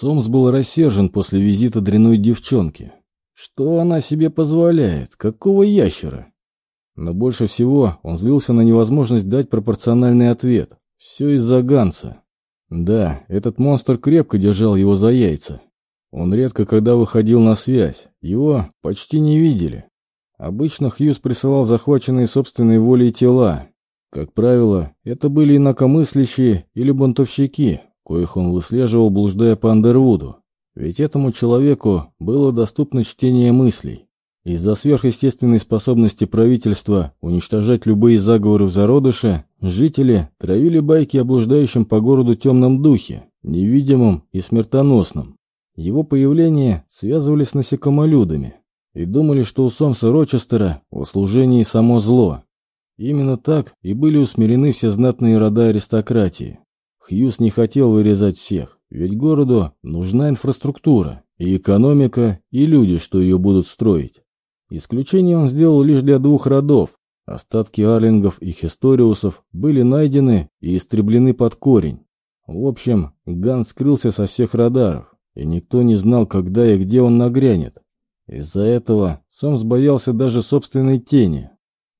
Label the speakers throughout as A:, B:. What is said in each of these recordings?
A: Сомс был рассержен после визита дряной девчонки. Что она себе позволяет? Какого ящера? Но больше всего он злился на невозможность дать пропорциональный ответ. Все из-за Ганса. Да, этот монстр крепко держал его за яйца. Он редко когда выходил на связь, его почти не видели. Обычно Хьюз присылал захваченные собственной волей тела. Как правило, это были инакомыслящие или бунтовщики, коих он выслеживал, блуждая по Андервуду. Ведь этому человеку было доступно чтение мыслей. Из-за сверхъестественной способности правительства уничтожать любые заговоры в зародыше, жители травили байки о блуждающем по городу темном духе, невидимом и смертоносном. Его появление связывали с насекомолюдами и думали, что у Сомса Рочестера в служении само зло. Именно так и были усмирены все знатные рода аристократии. Хьюз не хотел вырезать всех, ведь городу нужна инфраструктура, и экономика, и люди, что ее будут строить. Исключение он сделал лишь для двух родов. Остатки арлингов и хисториусов были найдены и истреблены под корень. В общем, Ганс скрылся со всех радаров, и никто не знал, когда и где он нагрянет. Из-за этого Сомс боялся даже собственной тени.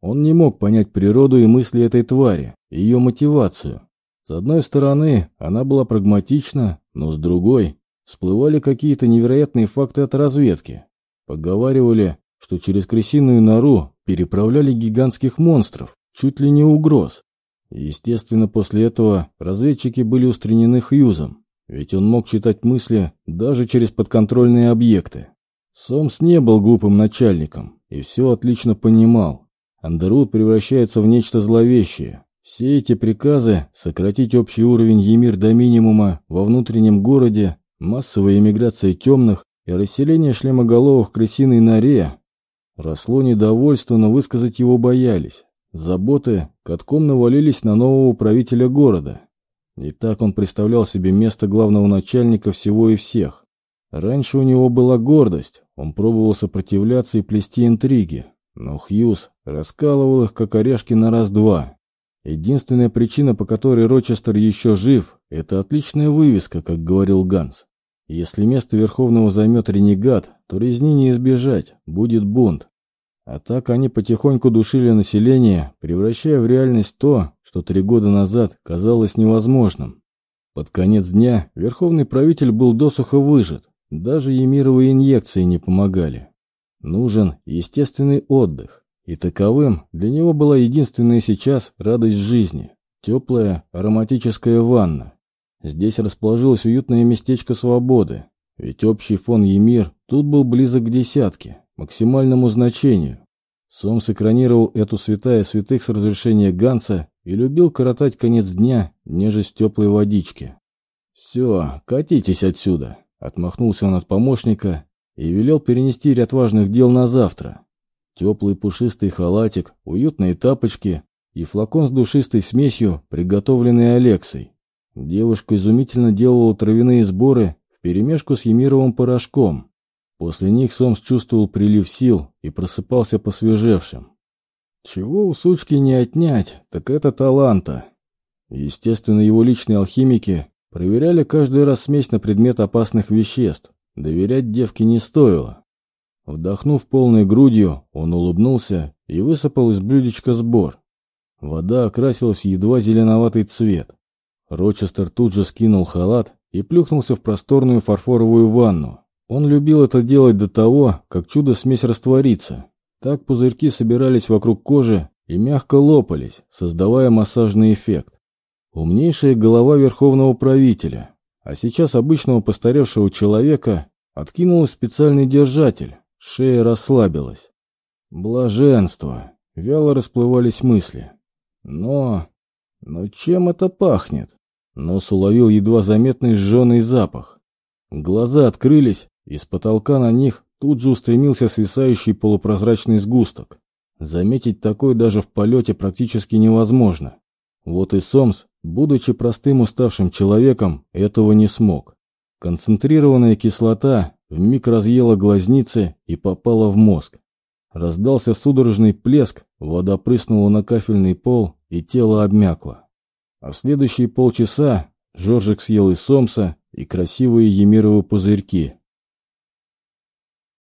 A: Он не мог понять природу и мысли этой твари, ее мотивацию. С одной стороны, она была прагматична, но с другой всплывали какие-то невероятные факты от разведки. Поговаривали, что через крысиную нору переправляли гигантских монстров, чуть ли не угроз. Естественно, после этого разведчики были устранены Хьюзом, ведь он мог читать мысли даже через подконтрольные объекты. Сомс не был глупым начальником и все отлично понимал. Андервуд превращается в нечто зловещее. Все эти приказы сократить общий уровень Емир до минимума во внутреннем городе, массовая эмиграция темных и расселение шлемоголовых в крысиной норе Росло недовольство, но высказать его боялись. Заботы катком навалились на нового правителя города. И так он представлял себе место главного начальника всего и всех. Раньше у него была гордость, он пробовал сопротивляться и плести интриги, но Хьюз раскалывал их, как орешки на раз-два. Единственная причина, по которой Рочестер еще жив, это отличная вывеска, как говорил Ганс. Если место Верховного займет ренегат, то резни не избежать, будет бунт. А так они потихоньку душили население, превращая в реальность то, что три года назад казалось невозможным. Под конец дня верховный правитель был досуха выжат, даже емировые инъекции не помогали. Нужен естественный отдых, и таковым для него была единственная сейчас радость жизни – теплая ароматическая ванна. Здесь расположилось уютное местечко свободы, ведь общий фон Емир тут был близок к десятке максимальному значению. Сомс экранировал эту святая святых с разрешения Ганса и любил коротать конец дня, нежесть теплой водичке. «Все, катитесь отсюда», — отмахнулся он от помощника и велел перенести ряд важных дел на завтра. Теплый пушистый халатик, уютные тапочки и флакон с душистой смесью, приготовленный Алексой. Девушка изумительно делала травяные сборы вперемешку с емировым порошком. После них Сомс чувствовал прилив сил и просыпался посвежевшим. Чего у сучки не отнять, так это таланта. Естественно, его личные алхимики проверяли каждый раз смесь на предмет опасных веществ. Доверять девке не стоило. Вдохнув полной грудью, он улыбнулся и высыпал из блюдечка сбор. Вода окрасилась в едва зеленоватый цвет. Рочестер тут же скинул халат и плюхнулся в просторную фарфоровую ванну. Он любил это делать до того, как чудо-смесь растворится. Так пузырьки собирались вокруг кожи и мягко лопались, создавая массажный эффект. Умнейшая голова верховного правителя, а сейчас обычного постаревшего человека, откинула специальный держатель, шея расслабилась. Блаженство, вяло расплывались мысли. Но... но чем это пахнет? Нос уловил едва заметный сжженный запах. Глаза открылись, из потолка на них тут же устремился свисающий полупрозрачный сгусток. Заметить такой даже в полете практически невозможно. Вот и Сомс, будучи простым уставшим человеком, этого не смог. Концентрированная кислота вмиг разъела глазницы и попала в мозг. Раздался судорожный плеск, вода прыснула на кафельный пол, и тело обмякло. А в следующие полчаса Жоржик съел и Сомса, и красивые емировы пузырьки.